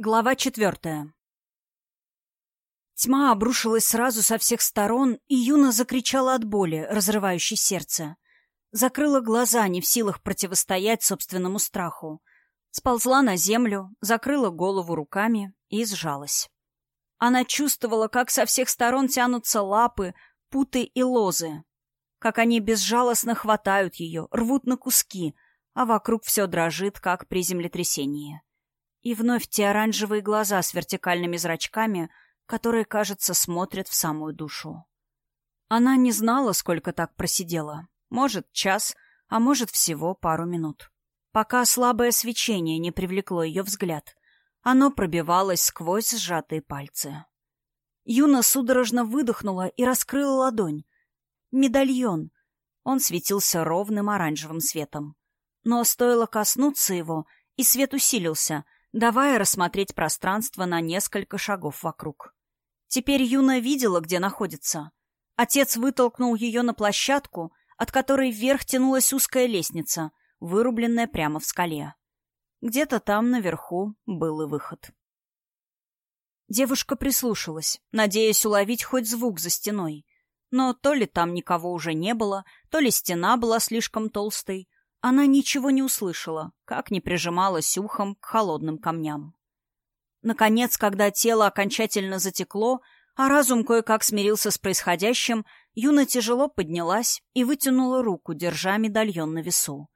Глава четвертая. Тьма обрушилась сразу со всех сторон, и Юна закричала от боли, разрывающей сердце. Закрыла глаза, не в силах противостоять собственному страху. Сползла на землю, закрыла голову руками и сжалась. Она чувствовала, как со всех сторон тянутся лапы, путы и лозы. Как они безжалостно хватают ее, рвут на куски, а вокруг все дрожит, как при землетрясении. И вновь те оранжевые глаза с вертикальными зрачками, которые, кажется, смотрят в самую душу. Она не знала, сколько так просидела. Может, час, а может, всего пару минут. Пока слабое свечение не привлекло ее взгляд. Оно пробивалось сквозь сжатые пальцы. Юна судорожно выдохнула и раскрыла ладонь. Медальон. Он светился ровным оранжевым светом. Но стоило коснуться его, и свет усилился — давая рассмотреть пространство на несколько шагов вокруг. Теперь Юна видела, где находится. Отец вытолкнул ее на площадку, от которой вверх тянулась узкая лестница, вырубленная прямо в скале. Где-то там наверху был и выход. Девушка прислушалась, надеясь уловить хоть звук за стеной. Но то ли там никого уже не было, то ли стена была слишком толстой, она ничего не услышала, как не прижималась ухом к холодным камням. Наконец, когда тело окончательно затекло, а разум кое-как смирился с происходящим, Юна тяжело поднялась и вытянула руку, держа медальон на весу.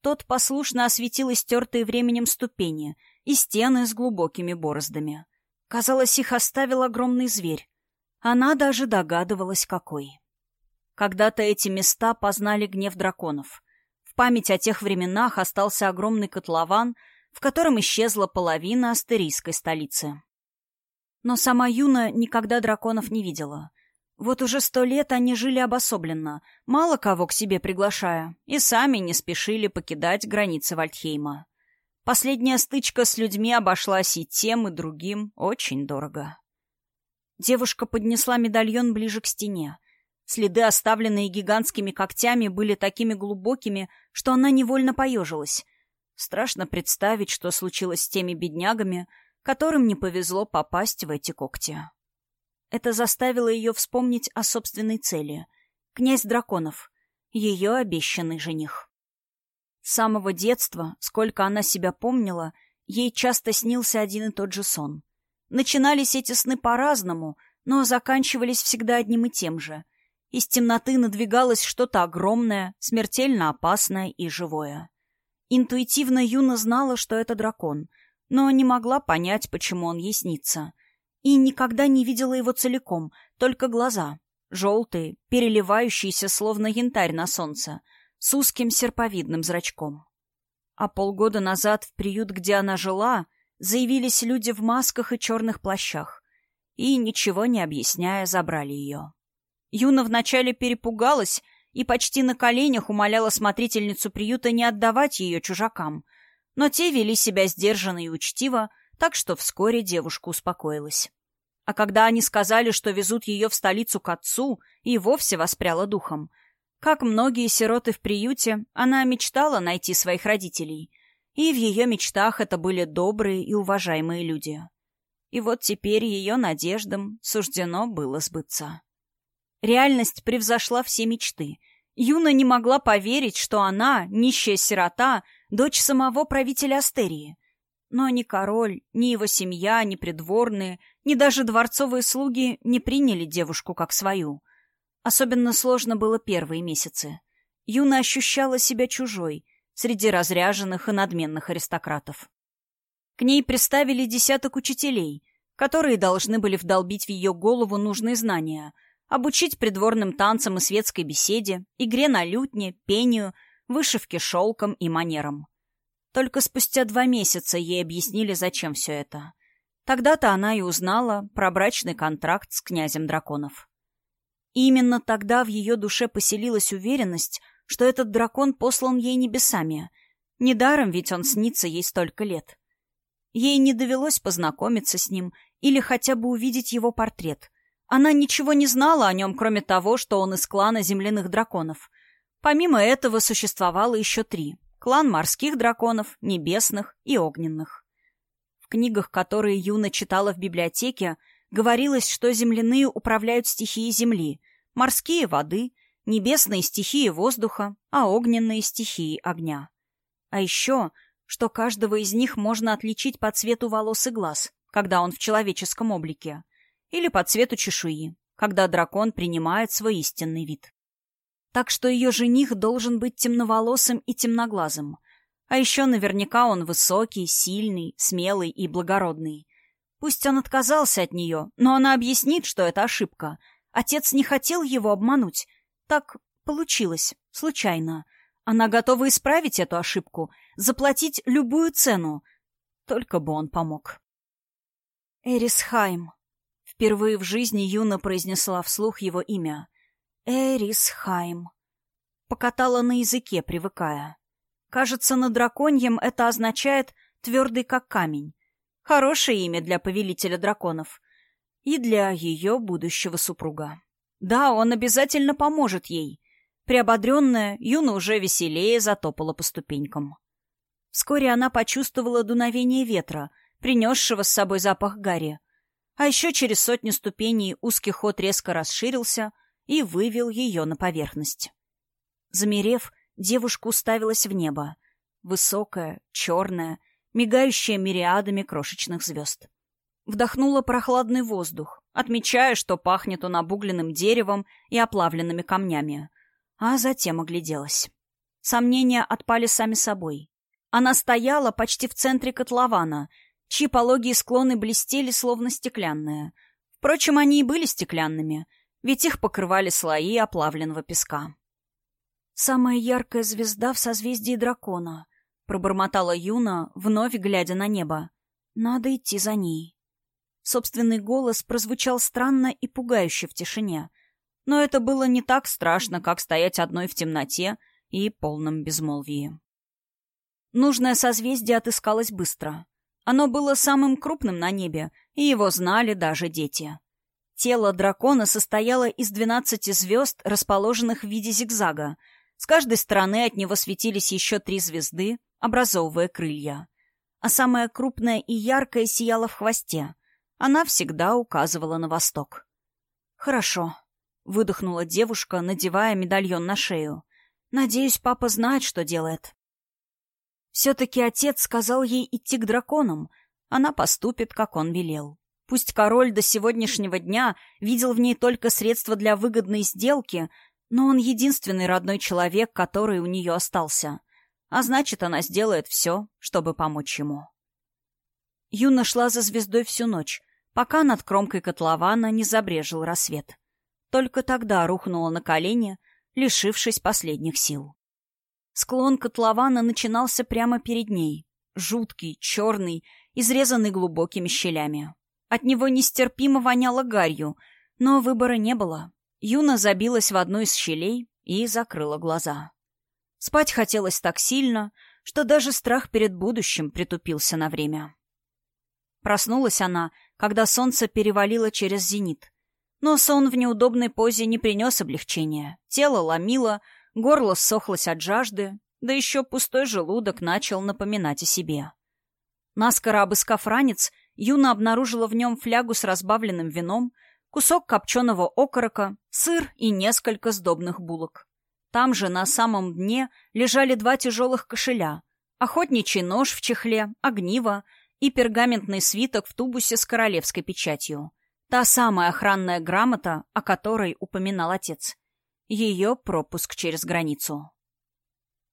Тот послушно осветил истертые временем ступени и стены с глубокими бороздами. Казалось, их оставил огромный зверь. Она даже догадывалась, какой. Когда-то эти места познали гнев драконов память о тех временах остался огромный котлован, в котором исчезла половина астерийской столицы. Но сама Юна никогда драконов не видела. Вот уже сто лет они жили обособленно, мало кого к себе приглашая, и сами не спешили покидать границы Вальдхейма. Последняя стычка с людьми обошлась и тем, и другим очень дорого. Девушка поднесла медальон ближе к стене. Следы, оставленные гигантскими когтями, были такими глубокими, что она невольно поежилась. Страшно представить, что случилось с теми беднягами, которым не повезло попасть в эти когти. Это заставило ее вспомнить о собственной цели. Князь драконов. Ее обещанный жених. С самого детства, сколько она себя помнила, ей часто снился один и тот же сон. Начинались эти сны по-разному, но заканчивались всегда одним и тем же — из темноты надвигалось что-то огромное, смертельно опасное и живое. Интуитивно Юна знала, что это дракон, но не могла понять, почему он ей снится. И никогда не видела его целиком, только глаза. Желтые, переливающиеся, словно янтарь на солнце, с узким серповидным зрачком. А полгода назад в приют, где она жила, заявились люди в масках и черных плащах. И, ничего не объясняя, забрали ее. Юна вначале перепугалась и почти на коленях умоляла смотрительницу приюта не отдавать ее чужакам. Но те вели себя сдержанно и учтиво, так что вскоре девушка успокоилась. А когда они сказали, что везут ее в столицу к отцу, и вовсе воспряла духом. Как многие сироты в приюте, она мечтала найти своих родителей. И в ее мечтах это были добрые и уважаемые люди. И вот теперь ее надеждам суждено было сбыться. Реальность превзошла все мечты. Юна не могла поверить, что она, нищая сирота, дочь самого правителя Астерии. Но ни король, ни его семья, ни придворные, ни даже дворцовые слуги не приняли девушку как свою. Особенно сложно было первые месяцы. Юна ощущала себя чужой среди разряженных и надменных аристократов. К ней приставили десяток учителей, которые должны были вдолбить в ее голову нужные знания — обучить придворным танцам и светской беседе, игре на лютне, пению, вышивке шелком и манерам. Только спустя два месяца ей объяснили, зачем все это. Тогда-то она и узнала про брачный контракт с князем драконов. И именно тогда в ее душе поселилась уверенность, что этот дракон послан ей небесами. Недаром ведь он снится ей столько лет. Ей не довелось познакомиться с ним или хотя бы увидеть его портрет — она ничего не знала о нем, кроме того, что он из клана земляных драконов. Помимо этого существовало еще три. Клан морских драконов, небесных и огненных. В книгах, которые Юна читала в библиотеке, говорилось, что земляные управляют стихией земли, морские — воды, небесные — стихии воздуха, а огненные — стихии огня. А еще, что каждого из них можно отличить по цвету волос и глаз, когда он в человеческом облике, или по цвету чешуи, когда дракон принимает свой истинный вид. Так что ее жених должен быть темноволосым и темноглазым, а еще наверняка он высокий, сильный, смелый и благородный. Пусть он отказался от нее, но она объяснит, что это ошибка. Отец не хотел его обмануть. Так получилось, случайно. Она готова исправить эту ошибку, заплатить любую цену. Только бы он помог. Эрисхайм. Впервые в жизни Юна произнесла вслух его имя. Эрисхайм. Покатала на языке, привыкая. Кажется, на драконьем это означает «твердый как камень». Хорошее имя для повелителя драконов. И для ее будущего супруга. Да, он обязательно поможет ей. Приободренная, Юна уже веселее затопала по ступенькам. Вскоре она почувствовала дуновение ветра, принесшего с собой запах гари. А еще через сотню ступеней узкий ход резко расширился и вывел ее на поверхность. Замерев, Девушка уставилась в небо. Высокая, черная, мигающая мириадами крошечных звезд. Вдохнула прохладный воздух, отмечая, что пахнет он обугленным деревом и оплавленными камнями. А затем огляделась. Сомнения отпали сами собой. Она стояла почти в центре котлована, чьи пологие склоны блестели, словно стеклянные. Впрочем, они и были стеклянными, ведь их покрывали слои оплавленного песка. «Самая яркая звезда в созвездии дракона», — пробормотала Юна, вновь глядя на небо. «Надо идти за ней». Собственный голос прозвучал странно и пугающе в тишине. Но это было не так страшно, как стоять одной в темноте и полном безмолвии. Нужное созвездие отыскалось быстро. Оно было самым крупным на небе, и его знали даже дети. Тело дракона состояло из двенадцати звезд, расположенных в виде зигзага — с каждой стороны от него светились еще три звезды, образовывая крылья. А самая крупная и яркая сияла в хвосте. Она всегда указывала на восток. «Хорошо», — выдохнула девушка, надевая медальон на шею. «Надеюсь, папа знает, что делает». Все-таки отец сказал ей идти к драконам. Она поступит, как он велел. Пусть король до сегодняшнего дня видел в ней только средства для выгодной сделки — но он единственный родной человек, который у нее остался. А значит, она сделает все, чтобы помочь ему. Юна шла за звездой всю ночь, пока над кромкой котлована не забрежил рассвет. Только тогда рухнула на колени, лишившись последних сил. Склон котлована начинался прямо перед ней. Жуткий, черный, изрезанный глубокими щелями. От него нестерпимо воняло гарью, но выбора не было. Юна забилась в одну из щелей и закрыла глаза. Спать хотелось так сильно, что даже страх перед будущим притупился на время. Проснулась она, когда солнце перевалило через зенит. Но сон в неудобной позе не принес облегчения. Тело ломило, горло ссохлось от жажды, да еще пустой желудок начал напоминать о себе. Наскоро обыскав ранец, Юна обнаружила в нем флягу с разбавленным вином, кусок копченого окорока, сыр и несколько сдобных булок. Там же на самом дне лежали два тяжелых кошеля, охотничий нож в чехле, огниво и пергаментный свиток в тубусе с королевской печатью. Та самая охранная грамота, о которой упоминал отец. Ее пропуск через границу.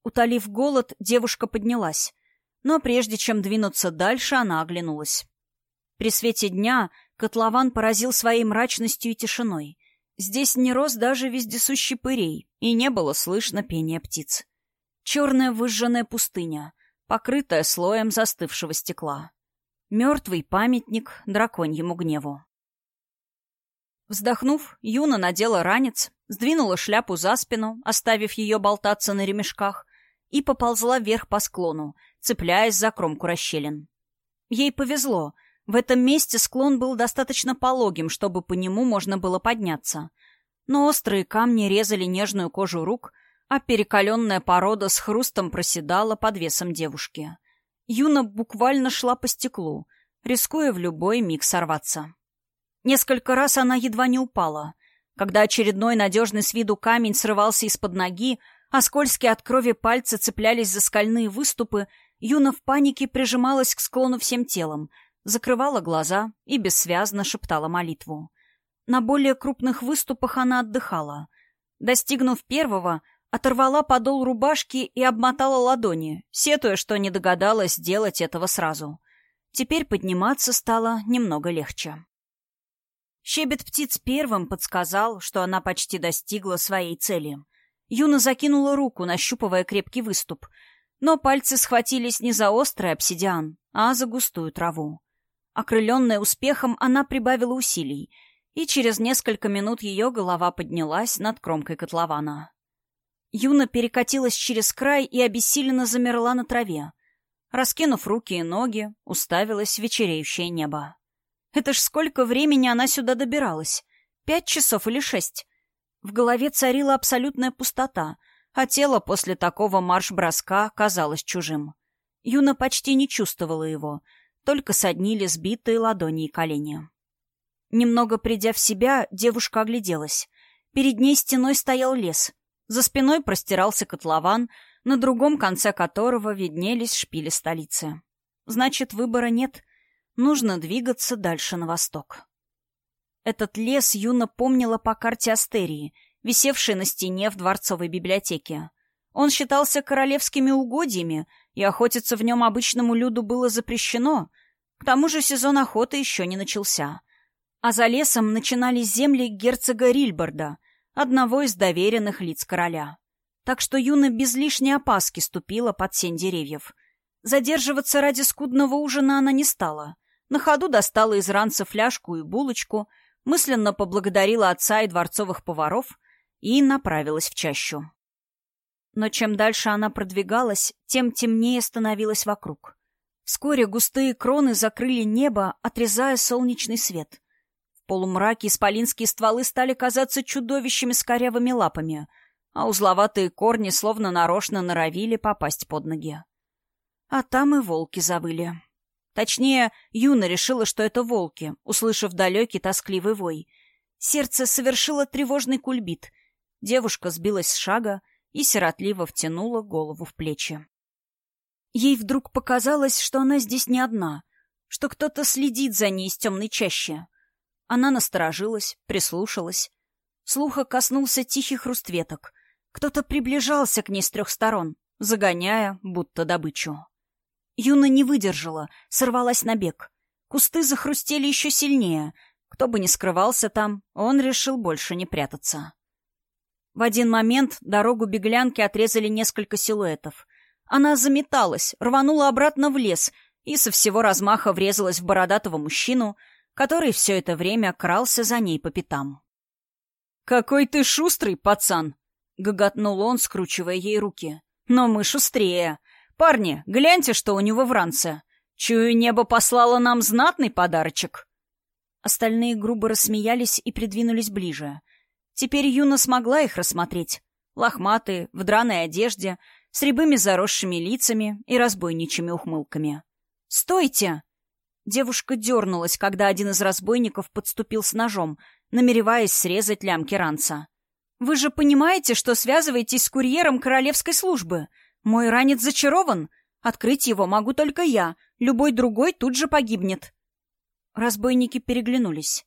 Утолив голод, девушка поднялась. Но прежде чем двинуться дальше, она оглянулась. При свете дня котлован поразил своей мрачностью и тишиной. Здесь не рос даже вездесущий пырей, и не было слышно пения птиц. Черная выжженная пустыня, покрытая слоем застывшего стекла. Мертвый памятник драконьему гневу. Вздохнув, Юна надела ранец, сдвинула шляпу за спину, оставив ее болтаться на ремешках, и поползла вверх по склону, цепляясь за кромку расщелин. Ей повезло, в этом месте склон был достаточно пологим, чтобы по нему можно было подняться. Но острые камни резали нежную кожу рук, а перекаленная порода с хрустом проседала под весом девушки. Юна буквально шла по стеклу, рискуя в любой миг сорваться. Несколько раз она едва не упала. Когда очередной надежный с виду камень срывался из-под ноги, а скользкие от крови пальцы цеплялись за скальные выступы, Юна в панике прижималась к склону всем телом, закрывала глаза и бессвязно шептала молитву. На более крупных выступах она отдыхала. Достигнув первого, оторвала подол рубашки и обмотала ладони, сетуя, что не догадалась сделать этого сразу. Теперь подниматься стало немного легче. Щебет птиц первым подсказал, что она почти достигла своей цели. Юна закинула руку, нащупывая крепкий выступ, но пальцы схватились не за острый обсидиан, а за густую траву. Окрыленная успехом, она прибавила усилий, и через несколько минут ее голова поднялась над кромкой котлована. Юна перекатилась через край и обессиленно замерла на траве. Раскинув руки и ноги, уставилась в вечереющее небо. Это ж сколько времени она сюда добиралась? Пять часов или шесть? В голове царила абсолютная пустота, а тело после такого марш-броска казалось чужим. Юна почти не чувствовала его, только соднили сбитые ладони и колени. Немного придя в себя, девушка огляделась. Перед ней стеной стоял лес — за спиной простирался котлован, на другом конце которого виднелись шпили столицы. Значит, выбора нет. Нужно двигаться дальше на восток. Этот лес Юна помнила по карте Астерии, висевшей на стене в дворцовой библиотеке. Он считался королевскими угодьями, и охотиться в нем обычному люду было запрещено. К тому же сезон охоты еще не начался. А за лесом начинались земли герцога Рильборда, одного из доверенных лиц короля. Так что Юна без лишней опаски ступила под сень деревьев. Задерживаться ради скудного ужина она не стала. На ходу достала из ранца фляжку и булочку, мысленно поблагодарила отца и дворцовых поваров и направилась в чащу. Но чем дальше она продвигалась, тем темнее становилось вокруг. Вскоре густые кроны закрыли небо, отрезая солнечный свет. В полумраке исполинские стволы стали казаться чудовищами с корявыми лапами, а узловатые корни словно нарочно норовили попасть под ноги. А там и волки завыли. Точнее, Юна решила, что это волки, услышав далекий тоскливый вой. Сердце совершило тревожный кульбит. Девушка сбилась с шага и сиротливо втянула голову в плечи. Ей вдруг показалось, что она здесь не одна, что кто-то следит за ней из темной чащи. Она насторожилась, прислушалась. Слуха коснулся тихий хруст веток. Кто-то приближался к ней с трех сторон, загоняя, будто добычу. Юна не выдержала, сорвалась на бег. Кусты захрустели еще сильнее. Кто бы ни скрывался там, он решил больше не прятаться. В один момент дорогу беглянки отрезали несколько силуэтов. Она заметалась, рванула обратно в лес и со всего размаха врезалась в бородатого мужчину — который все это время крался за ней по пятам. «Какой ты шустрый, пацан!» — гоготнул он, скручивая ей руки. «Но мы шустрее. Парни, гляньте, что у него в ранце. Чую, небо послало нам знатный подарочек». Остальные грубо рассмеялись и придвинулись ближе. Теперь Юна смогла их рассмотреть. Лохматые, в драной одежде, с рябыми заросшими лицами и разбойничьими ухмылками. «Стойте!» Девушка дернулась, когда один из разбойников подступил с ножом, намереваясь срезать лямки ранца. «Вы же понимаете, что связываетесь с курьером королевской службы? Мой ранец зачарован. Открыть его могу только я. Любой другой тут же погибнет». Разбойники переглянулись.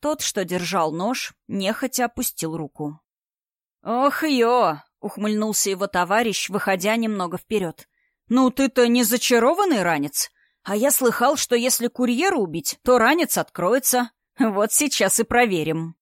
Тот, что держал нож, нехотя опустил руку. «Ох, ё!» — ухмыльнулся его товарищ, выходя немного вперед. «Ну, ты-то не зачарованный ранец?» А я слыхал, что если курьера убить, то ранец откроется. Вот сейчас и проверим.